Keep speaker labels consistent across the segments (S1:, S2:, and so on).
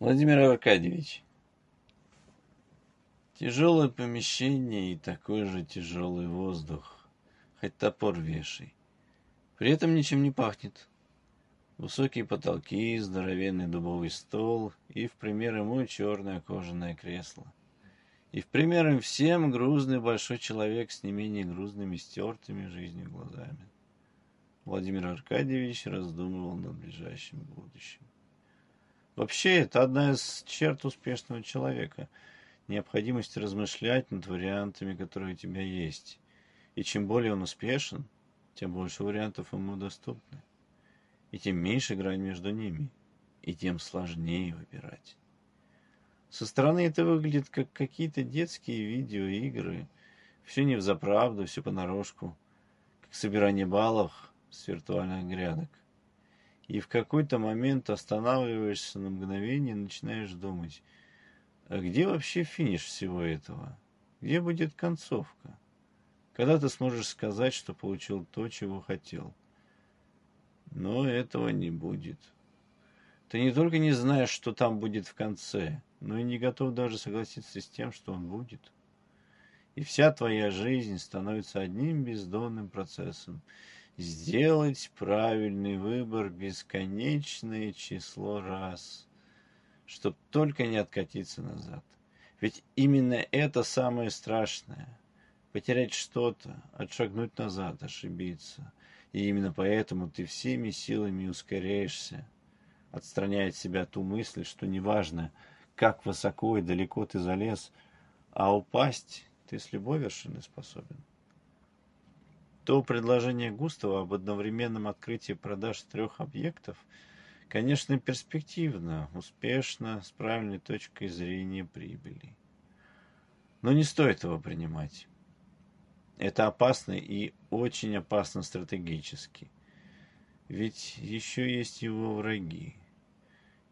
S1: Владимир Аркадьевич, тяжелое помещение и такой же тяжелый воздух, хоть топор вешай. При этом ничем не пахнет. Высокие потолки, здоровенный дубовый стол и, в пример ему, черное кожаное кресло. И в пример им всем грузный большой человек с не менее грузными, стертыми жизнью глазами. Владимир Аркадьевич раздумывал над ближайшим будущим. Вообще, это одна из черт успешного человека – необходимость размышлять над вариантами, которые у тебя есть. И чем более он успешен, тем больше вариантов ему доступны. И тем меньше грань между ними, и тем сложнее выбирать. Со стороны это выглядит как какие-то детские видеоигры. Все не взаправду, все понарошку. Как собирание баллов с виртуальных грядок. И в какой-то момент останавливаешься на мгновение и начинаешь думать, а где вообще финиш всего этого? Где будет концовка? Когда ты сможешь сказать, что получил то, чего хотел? Но этого не будет. Ты не только не знаешь, что там будет в конце, но и не готов даже согласиться с тем, что он будет. И вся твоя жизнь становится одним бездонным процессом, сделать правильный выбор бесконечное число раз, чтоб только не откатиться назад. Ведь именно это самое страшное – потерять что-то, отшагнуть назад, ошибиться. И именно поэтому ты всеми силами ускоряешься, отстраняя от себя ту мысль, что неважно, как высоко и далеко ты залез, а упасть ты с любой вершины способен то предложение Густава об одновременном открытии продаж трех объектов, конечно, перспективно, успешно, с правильной точкой зрения прибыли. Но не стоит его принимать. Это опасно и очень опасно стратегически. Ведь еще есть его враги.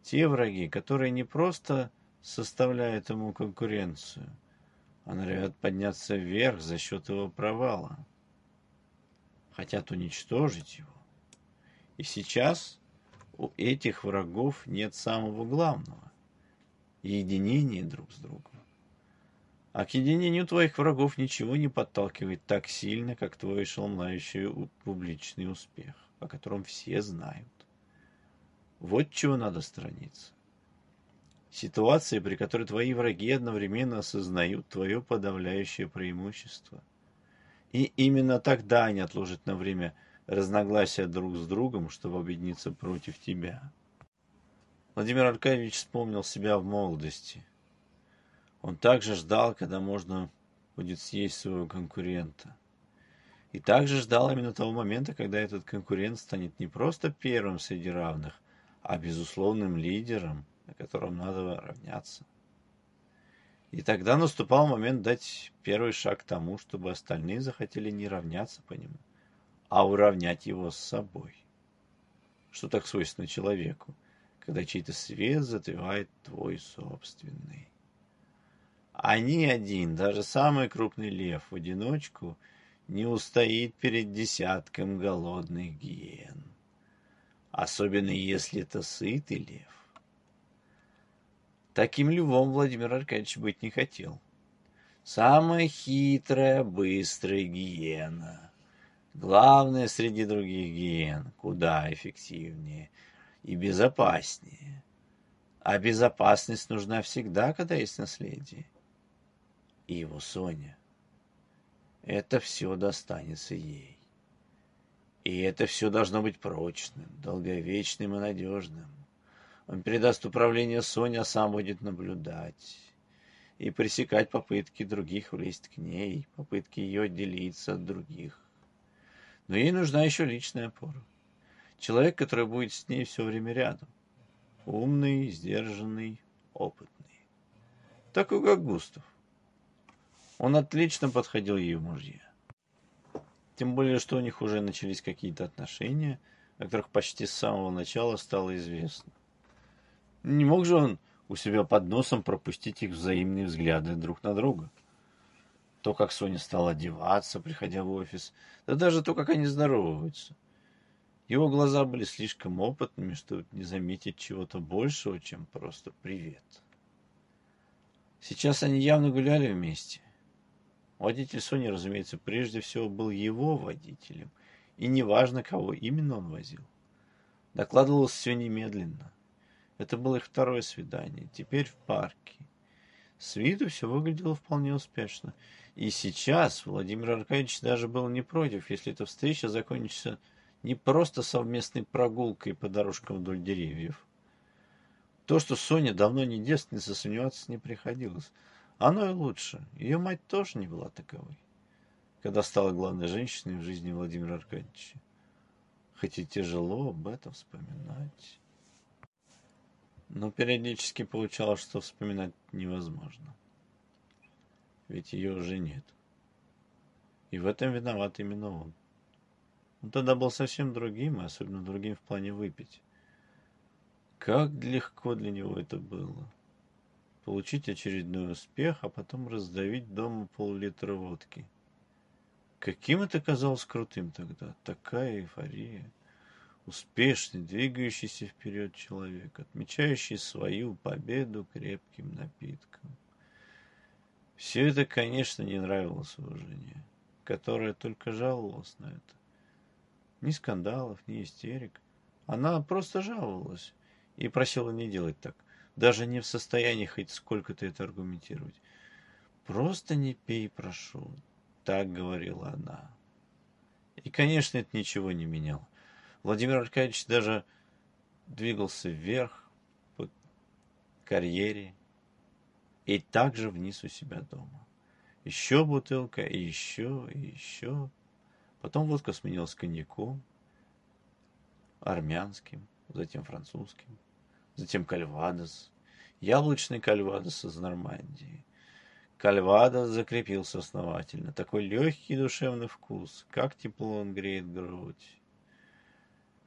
S1: Те враги, которые не просто составляют ему конкуренцию, а норовят подняться вверх за счет его провала хотят уничтожить его. И сейчас у этих врагов нет самого главного – единения друг с другом. А к единению твоих врагов ничего не подталкивает так сильно, как твой ошеломляющий публичный успех, о котором все знают. Вот чего надо сторониться. Ситуация, при которой твои враги одновременно осознают твое подавляющее преимущество – и именно тогда они отложат на время разногласия друг с другом, чтобы объединиться против тебя. Владимир Аркадьевич вспомнил себя в молодости. Он также ждал, когда можно будет съесть своего конкурента. И также ждал именно того момента, когда этот конкурент станет не просто первым среди равных, а безусловным лидером, на котором надо равняться. И тогда наступал момент дать первый шаг к тому, чтобы остальные захотели не равняться по нему, а уравнять его с собой. Что так свойственно человеку, когда чей-то свет затевает твой собственный. А ни один, даже самый крупный лев в одиночку не устоит перед десятком голодных гиен. Особенно если это сытый лев. Таким львом Владимир Аркадьевич быть не хотел. Самая хитрая, быстрая гиена. Главное среди других гиен, куда эффективнее и безопаснее. А безопасность нужна всегда, когда есть наследие. И его Соня. Это все достанется ей. И это все должно быть прочным, долговечным и надежным. Он передаст управление Соне, а сам будет наблюдать и пресекать попытки других влезть к ней, попытки ее отделиться от других. Но ей нужна еще личная опора. Человек, который будет с ней все время рядом. Умный, сдержанный, опытный. Такой, как Густав. Он отлично подходил ей в мужья. Тем более, что у них уже начались какие-то отношения, о которых почти с самого начала стало известно. Не мог же он у себя под носом пропустить их взаимные взгляды друг на друга. То, как Соня стала одеваться, приходя в офис, да даже то, как они здороваются. Его глаза были слишком опытными, чтобы не заметить чего-то большего, чем просто привет. Сейчас они явно гуляли вместе. Водитель Сони, разумеется, прежде всего был его водителем, и неважно, кого именно он возил. Докладывалось все немедленно. Это было их второе свидание, теперь в парке. С виду все выглядело вполне успешно. И сейчас Владимир Аркадьевич даже был не против, если эта встреча закончится не просто совместной прогулкой по дорожкам вдоль деревьев. То, что Соня давно не девственница, сомневаться не приходилось. Оно и лучше. Ее мать тоже не была таковой, когда стала главной женщиной в жизни Владимира Аркадьевича. Хоть и тяжело об этом вспоминать. Но периодически получалось, что вспоминать невозможно. Ведь ее уже нет. И в этом виноват именно он. Он тогда был совсем другим, особенно другим в плане выпить. Как легко для него это было получить очередной успех, а потом раздавить дома пол-литра водки. Каким это казалось крутым тогда, такая эйфория. Успешный, двигающийся вперед человек, отмечающий свою победу крепким напитком. Все это, конечно, не нравилось уважение, которое только жаловалось на это. Ни скандалов, ни истерик. Она просто жаловалась и просила не делать так даже не в состоянии хоть сколько-то это аргументировать. «Просто не пей, прошу», — так говорила она. И, конечно, это ничего не меняло. Владимир Аркадьевич даже двигался вверх по карьере и также вниз у себя дома. Еще бутылка, и еще, и еще. Потом водка сменилась коньяком, армянским, затем французским затем кальвадос, яблочный кальвадос из Нормандии. Кальвадос закрепился основательно. Такой легкий душевный вкус, как тепло он греет грудь.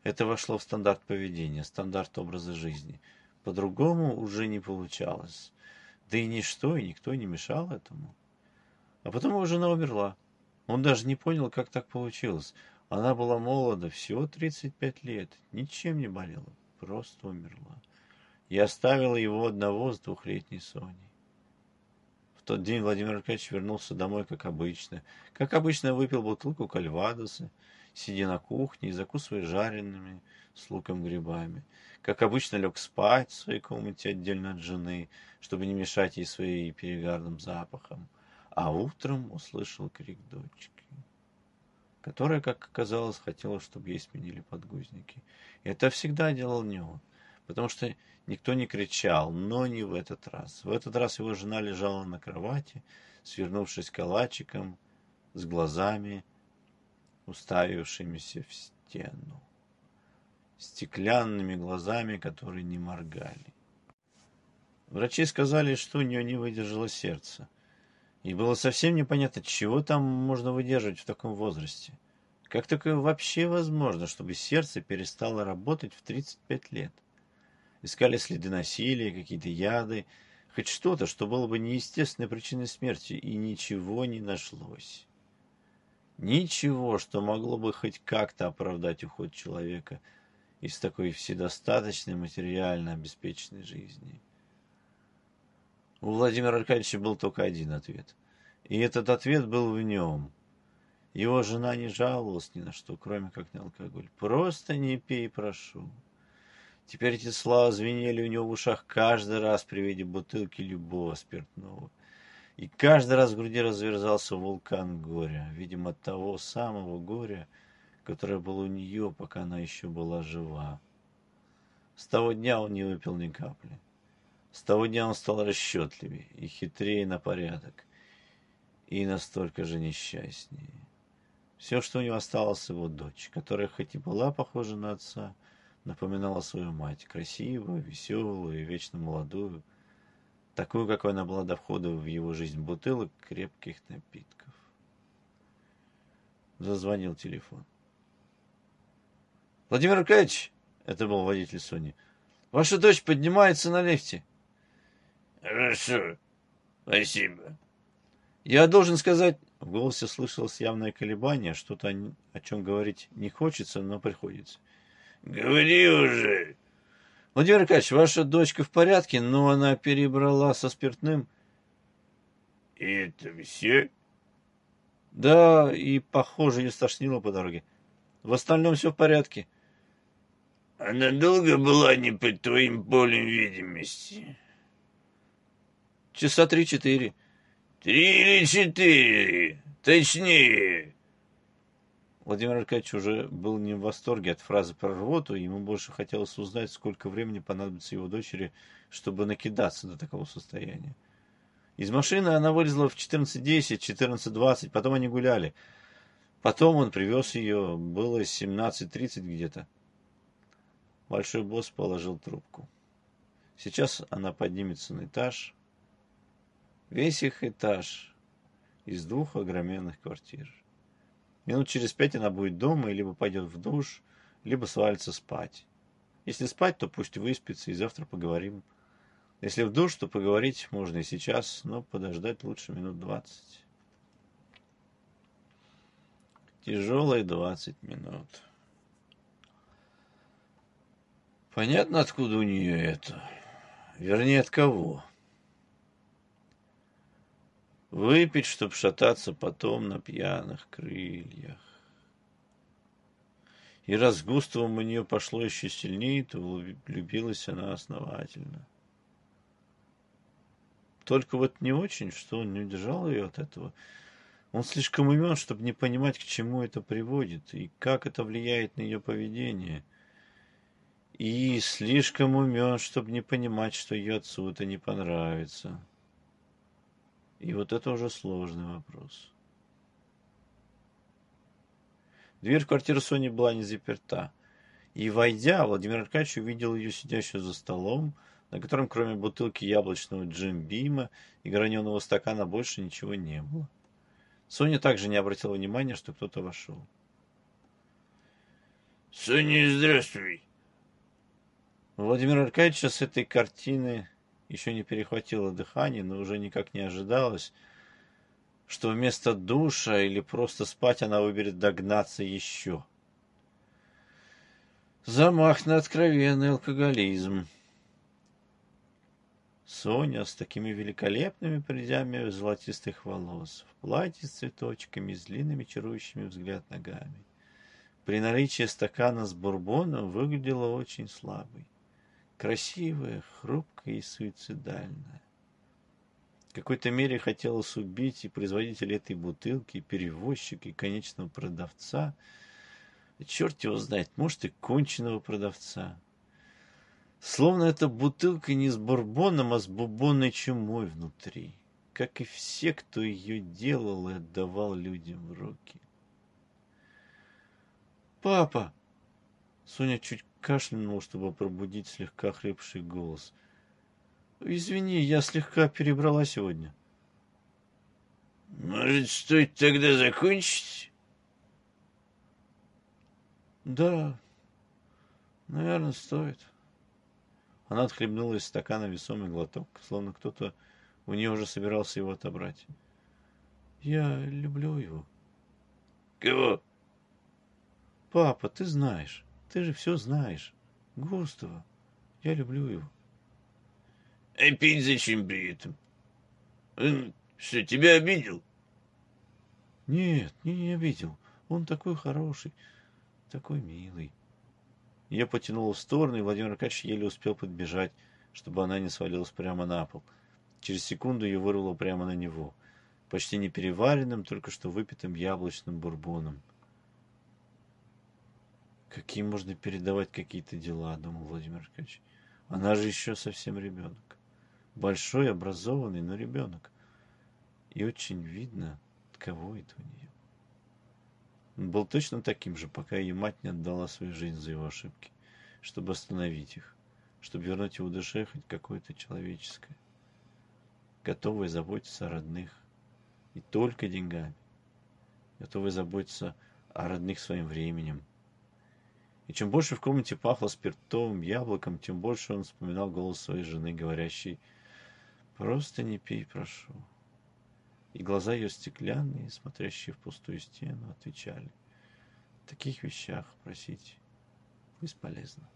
S1: Это вошло в стандарт поведения, стандарт образа жизни. По-другому уже не получалось. Да и ничто, и никто не мешал этому. А потом его жена умерла. Он даже не понял, как так получилось. Она была молода, всего 35 лет, ничем не болела, просто умерла и оставила его одного с двухлетней Соней. В тот день Владимир Аркадьевич вернулся домой, как обычно. Как обычно, выпил бутылку кальвадоса, сидя на кухне и закусывая жареными с луком грибами. Как обычно, лег спать в своей комнате отдельно от жены, чтобы не мешать ей своим перегарным запахом. А утром услышал крик дочки, которая, как оказалось, хотела, чтобы ей сменили подгузники. И это всегда делал не он потому что никто не кричал, но не в этот раз. В этот раз его жена лежала на кровати, свернувшись калачиком, с глазами, уставившимися в стену, стеклянными глазами, которые не моргали. Врачи сказали, что у нее не выдержало сердце. И было совсем непонятно, чего там можно выдерживать в таком возрасте. Как такое вообще возможно, чтобы сердце перестало работать в 35 лет? искали следы насилия, какие-то яды, хоть что-то, что было бы неестественной причиной смерти, и ничего не нашлось. Ничего, что могло бы хоть как-то оправдать уход человека из такой вседостаточной материально обеспеченной жизни. У Владимира Аркадьевича был только один ответ. И этот ответ был в нем. Его жена не жаловалась ни на что, кроме как на алкоголь. «Просто не пей, прошу». Теперь эти слова звенели у него в ушах каждый раз при виде бутылки любого спиртного. И каждый раз в груди разверзался вулкан горя, видимо, того самого горя, которое было у нее, пока она еще была жива. С того дня он не выпил ни капли. С того дня он стал расчетливее и хитрее на порядок, и настолько же несчастнее. Все, что у него осталось, его дочь, которая хоть и была похожа на отца, напоминала свою мать, красивую, веселую и вечно молодую, такую, какой она была до входа в его жизнь бутылок крепких напитков. Зазвонил телефон. «Владимир Аркадьевич!» — это был водитель Сони. «Ваша дочь поднимается на лифте».
S2: «Хорошо, спасибо».
S1: «Я должен сказать...» В голосе слышалось явное колебание, что-то о чем говорить не хочется, но приходится.
S2: — Говори уже.
S1: Владимир Аркадьевич, ваша дочка в порядке, но она перебрала со спиртным.
S2: И это все?
S1: Да, и, похоже, ее стошнило по дороге. В остальном все в порядке.
S2: Она долго была не под твоим полем видимости?
S1: Часа три-четыре.
S2: Три или четыре? Точнее.
S1: Владимир Аркадьевич уже был не в восторге от фразы про рвоту, ему больше хотелось узнать, сколько времени понадобится его дочери, чтобы накидаться до такого состояния. Из машины она вылезла в 14.10, 14.20, потом они гуляли. Потом он привез ее, было 17.30 где-то. Большой босс положил трубку. Сейчас она поднимется на этаж. Весь их этаж из двух огроменных квартир. Минут через пять она будет дома и либо пойдет в душ, либо свалится спать. Если спать, то пусть выспится, и завтра поговорим. Если в душ, то поговорить можно и сейчас, но подождать лучше минут двадцать. Тяжелые двадцать минут. Понятно, откуда у нее это. Вернее, от кого. Выпить, чтоб шататься потом на пьяных крыльях. И раз с Густавом у нее пошло еще сильнее, то влюбилась она основательно. Только вот не очень, что он не удержал ее от этого. Он слишком умен, чтобы не понимать, к чему это приводит и как это влияет на ее поведение. И слишком умен, чтобы не понимать, что ее отцу это не понравится. И вот это уже сложный вопрос. Дверь в квартиру Сони была не заперта. И, войдя, Владимир Аркадьевич увидел ее сидящую за столом, на котором кроме бутылки яблочного джимбима и граненого стакана больше ничего не было. Соня также не обратила внимания, что кто-то вошел.
S2: «Соня, здравствуй!»
S1: Владимир Аркадьевич с этой картины еще не перехватило дыхание, но уже никак не ожидалось, что вместо душа или просто спать она выберет догнаться еще. Замах на откровенный алкоголизм. Соня с такими великолепными прядями золотистых волос, в платье с цветочками, с длинными чарующими взгляд ногами. При наличии стакана с бурбоном выглядела очень слабой. Красивая, хрупкая и суицидальная. В какой-то мере хотелось убить и производителя этой бутылки, и перевозчика, и конечного продавца. Черт его знает, может и конченого продавца. Словно эта бутылка не с бурбоном, а с бубонной чумой внутри. Как и все, кто ее делал и отдавал людям в руки. «Папа!» Соня чуть кашлянула, чтобы пробудить слегка хрипший голос. «Извини, я слегка перебрала сегодня».
S2: «Может, стоит тогда закончить?»
S1: «Да, наверное, стоит». Она отхлебнула из стакана весомый глоток, словно кто-то у нее уже собирался его отобрать. «Я люблю его».
S2: «Кого?»
S1: «Папа, ты знаешь. Ты же все знаешь. Густава. Я люблю его».
S2: «А пить зачем при этом? Он что, тебя обидел?»
S1: «Нет, не, не обидел. Он такой хороший, такой милый». Ее потянуло в сторону, и Владимир Аркадьевич еле успел подбежать, чтобы она не свалилась прямо на пол. Через секунду ее вырвало прямо на него, почти не переваренным, только что выпитым яблочным бурбоном. Какие можно передавать какие-то дела, думал Владимир Аркадьевич. Она же еще совсем ребенок. Большой, образованный, но ребенок. И очень видно, кого это у нее. Он был точно таким же, пока ее мать не отдала свою жизнь за его ошибки, чтобы остановить их, чтобы вернуть его душе хоть какое-то человеческое, готовое заботиться о родных, и только деньгами, готовое заботиться о родных своим временем. И чем больше в комнате пахло спиртовым яблоком, тем больше он вспоминал голос своей жены, говорящей «Просто не пей, прошу» и глаза ее стеклянные, смотрящие в пустую стену, отвечали. В таких вещах просить бесполезно.